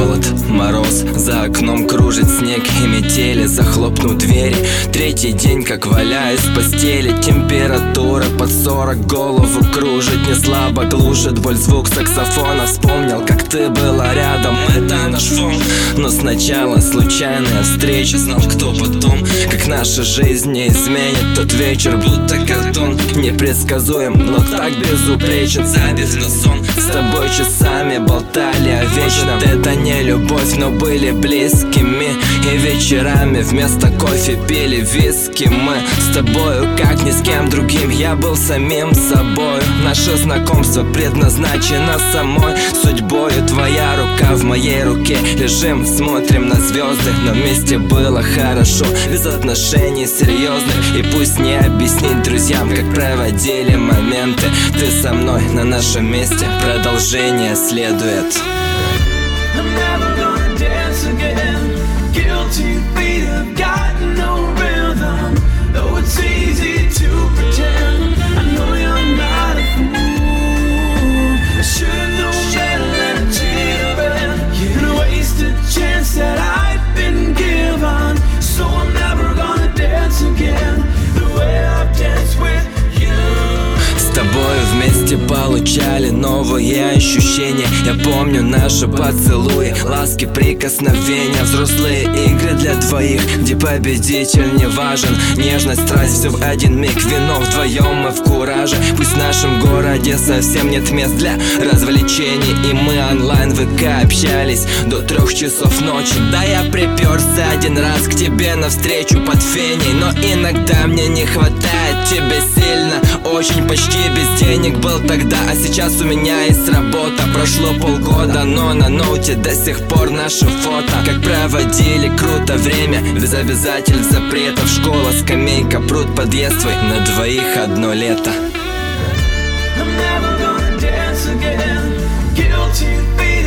Холод, мороз, за окном кружит снег и метели Захлопнул двери, третий день как валяюсь в постели. Температура под сорок, голову кружит Не слабо глушит боль звук саксофона. Вспомнил, как ты была рядом, это наш фон. Но сначала случайная встреча. Знал, кто потом, наша жизнь не изменит. Тот вечер будто картон Непредсказуем, но так безупречен. Забит на сон, с тобой часами болтали о вечном. Это не любовь, но были близкими. И вечерами вместо кофе пили виски. Мы с тобою, как ни с кем другим Я был самим собой Наше знакомство предназначено самой Судьбою твоя рука в моей руке. Лежим, смотрим на звезды Но вместе было хорошо. Без отношений серьезных. И пусть не объяснить друзьям, как проводили моменты. Ты со мной на нашем месте. Продолжение следует вместе получали новые ощущения. Я помню наши поцелуи, ласки, прикосновения Взрослые игры для двоих, где победитель не важен. Нежность, страсть, все в один миг, вино вдвоем мы в кураже. Пусть в нашем городе совсем нет мест для развлечений И мы онлайн ВК общались до трех часов ночи. Да я приперся один раз к тебе навстречу под феней Но иногда мне не хватает тебя сильно Очень почти без денег был тогда А сейчас у меня есть работа. Прошло полгода, но на ноуте до сих пор наши фото. Как проводили круто время Без обязательств, запретов. Школа, скамейка, пруд, подъезд твой На двоих одно лето. I'm never gonna dance again. Guilty feet